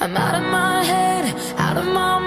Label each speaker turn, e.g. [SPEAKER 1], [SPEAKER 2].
[SPEAKER 1] I'm out of my head, out of my